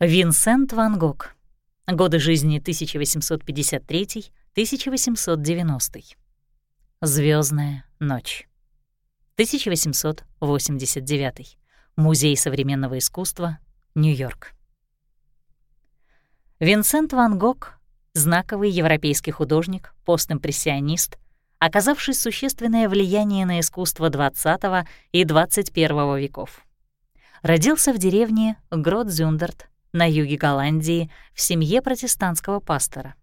Винсент Ван Гог. Годы жизни 1853-1890. Звездная ночь. 1889. Музей современного искусства, Нью-Йорк. Винсент Ван Гог — знаковый европейский художник, постимпрессионист, оказавший существенное влияние на искусство XX и XXI веков. Родился в деревне Гродзюндерт на юге Голландии в семье протестантского пастора.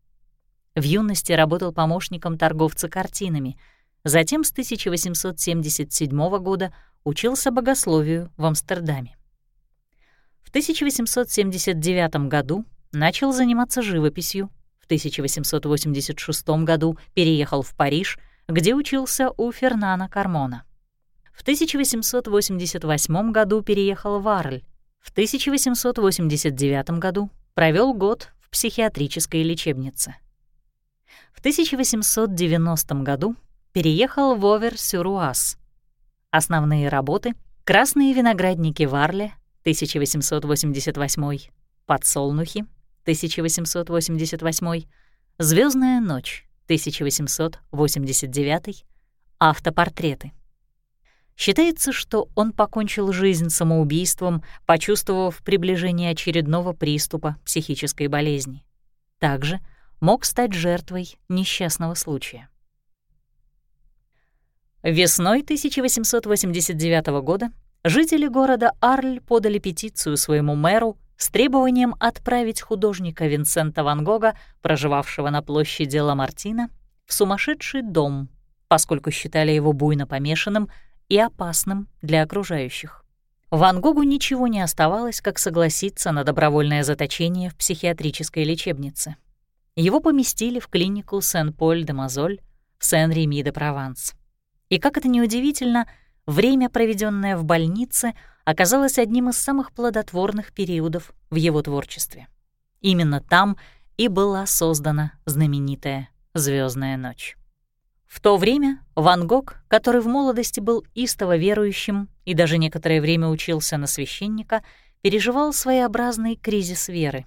В юности работал помощником торговца картинами, затем с 1877 года учился богословию в Амстердаме. В 1879 году начал заниматься живописью, в 1886 году переехал в Париж, где учился у Фернана Кармона. В 1888 году переехал в Арль, в 1889 году провел год в психиатрической лечебнице. В 1890 году переехал в Овер-Сюруаз. Основные работы — «Красные виноградники в Арле» 1888, «Подсолнухи» 1888, «Звездная ночь» 1889, автопортреты. Считается, что он покончил жизнь самоубийством, почувствовав приближение очередного приступа психической болезни. Также мог стать жертвой несчастного случая. Весной 1889 года жители города Арль подали петицию своему мэру с требованием отправить художника Винсента Ван Гога, проживавшего на площади Ламартина, в сумасшедший дом, поскольку считали его буйно помешанным — и опасным для окружающих. Ван Гогу ничего не оставалось, как согласиться на добровольное заточение в психиатрической лечебнице. Его поместили в клинику Сен-Поль-де-Мазоль в Сен-Реми-де-Прованс. И, как это неудивительно, время, проведенное в больнице, оказалось одним из самых плодотворных периодов в его творчестве. Именно там и была создана знаменитая звездная ночь». В то время Ван Гог, который в молодости был истово верующим и даже некоторое время учился на священника, переживал своеобразный кризис веры.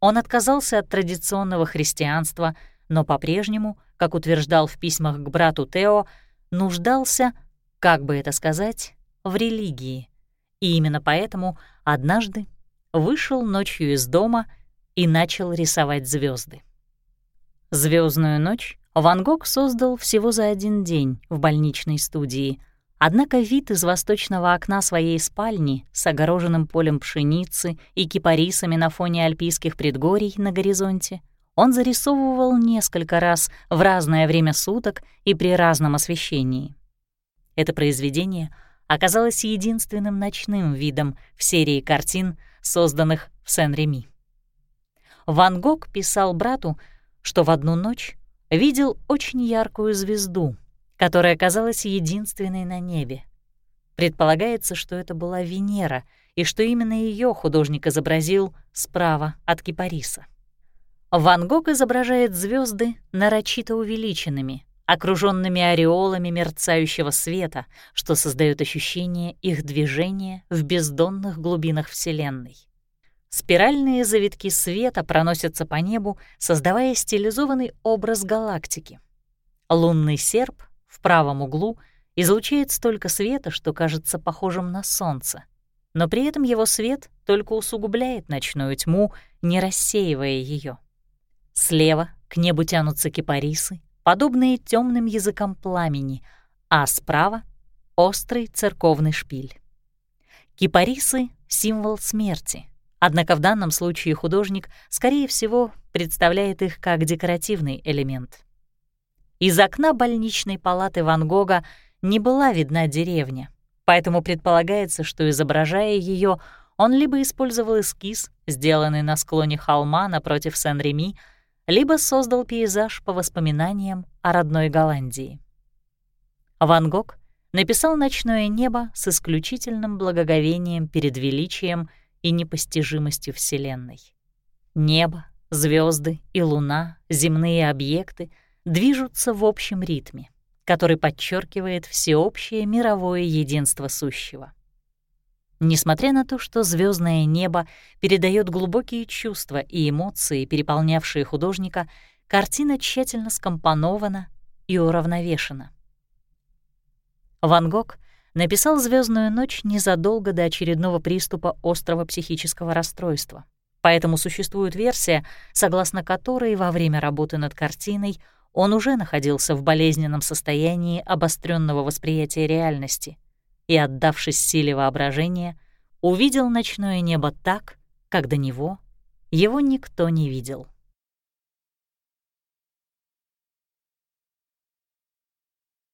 Он отказался от традиционного христианства, но по-прежнему, как утверждал в письмах к брату Тео, нуждался, как бы это сказать, в религии. И именно поэтому однажды вышел ночью из дома и начал рисовать звезды. Звездную ночь Ван Гог создал всего за один день в больничной студии. Однако вид из восточного окна своей спальни с огороженным полем пшеницы и кипарисами на фоне альпийских предгорий на горизонте он зарисовывал несколько раз в разное время суток и при разном освещении. Это произведение оказалось единственным ночным видом в серии картин, созданных в Сен-Реми. Ван Гог писал брату, что в одну ночь видел очень яркую звезду, которая казалась единственной на небе. Предполагается, что это была Венера, и что именно ее художник изобразил справа от кипариса. Ван Гог изображает звезды нарочито увеличенными, окруженными ореолами мерцающего света, что создает ощущение их движения в бездонных глубинах Вселенной. Спиральные завитки света проносятся по небу, создавая стилизованный образ галактики. Лунный серп в правом углу излучает столько света, что кажется похожим на солнце. Но при этом его свет только усугубляет ночную тьму, не рассеивая ее. Слева к небу тянутся кипарисы, подобные темным языкам пламени, а справа — острый церковный шпиль. Кипарисы — символ смерти, Однако в данном случае художник, скорее всего, представляет их как декоративный элемент. Из окна больничной палаты Ван Гога не была видна деревня, поэтому предполагается, что, изображая ее, он либо использовал эскиз, сделанный на склоне холма напротив Сен-Реми, либо создал пейзаж по воспоминаниям о родной Голландии. Ван Гог написал «Ночное небо» с исключительным благоговением перед величием и непостижимостью Вселенной. Небо, звезды и луна, земные объекты движутся в общем ритме, который подчеркивает всеобщее мировое единство сущего. Несмотря на то, что звездное небо передает глубокие чувства и эмоции, переполнявшие художника, картина тщательно скомпонована и уравновешена. Ван Гог написал «Звездную ночь» незадолго до очередного приступа острого психического расстройства. Поэтому существует версия, согласно которой во время работы над картиной он уже находился в болезненном состоянии обостренного восприятия реальности и, отдавшись силе воображения, увидел ночное небо так, как до него его никто не видел.